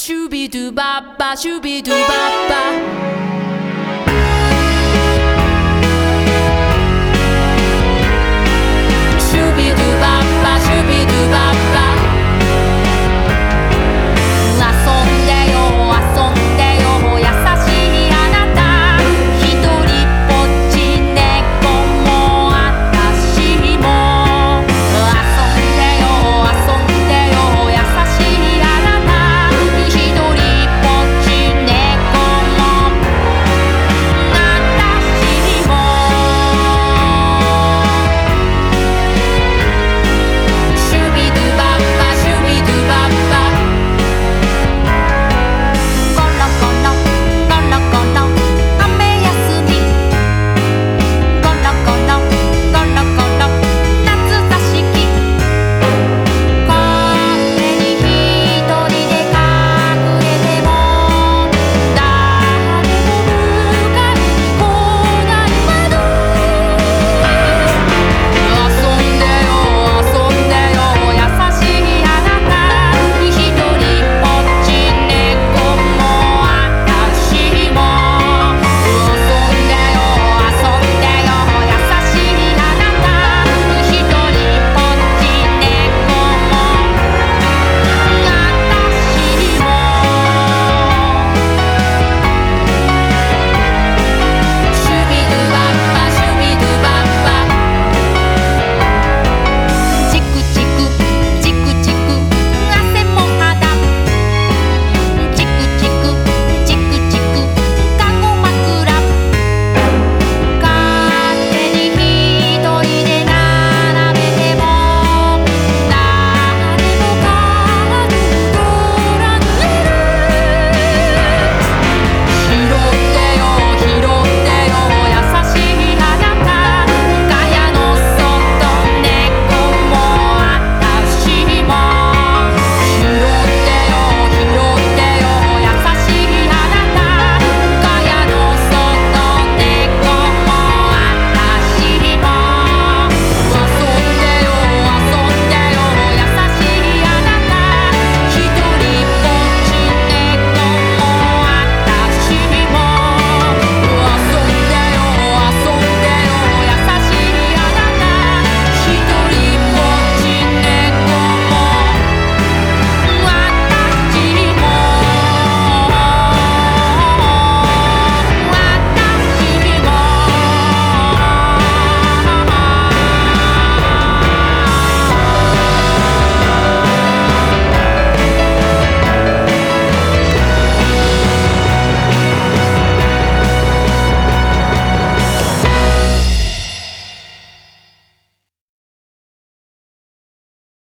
Shooby doo ba ba, shooby doo ba ba.